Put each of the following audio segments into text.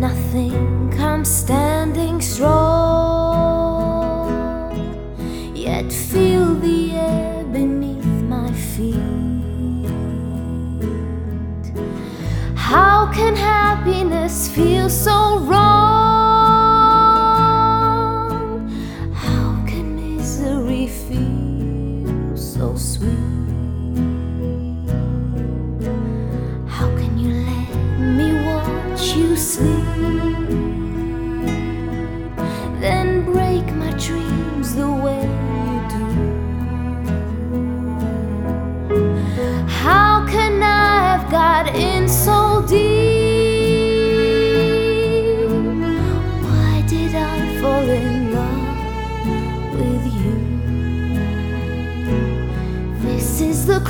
Think I'm standing strong, yet feel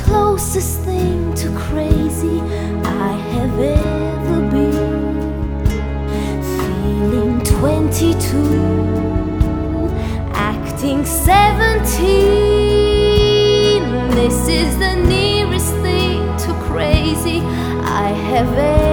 closest thing to crazy I have ever been. Feeling 22, acting 17. This is the nearest thing to crazy I have ever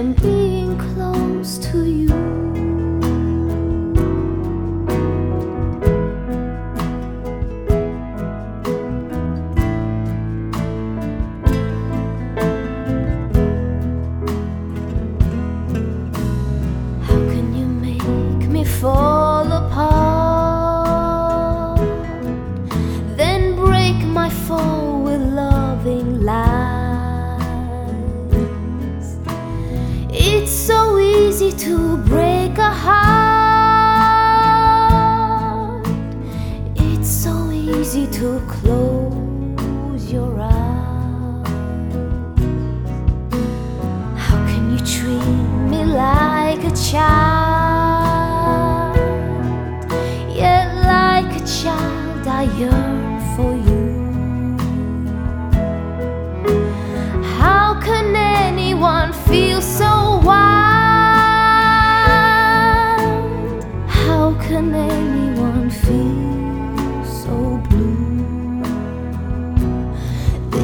and being easy to break a heart. It's so easy to close your eyes. How can you treat me like a child?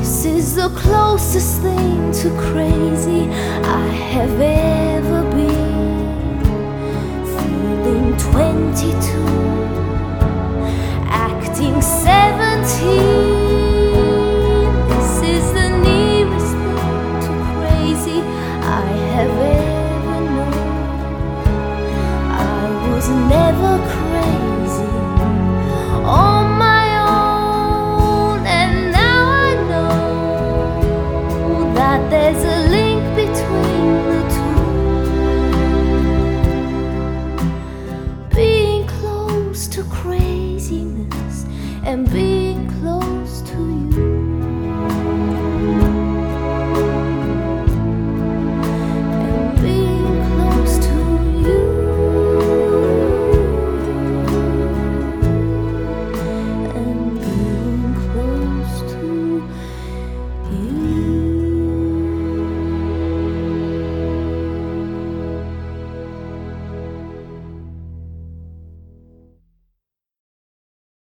This is the closest thing to crazy I have ever been. Feeling 22, acting 17. This is the nearest thing to crazy I have ever known. I was never crazy there's a link between the two. Being close to craziness and being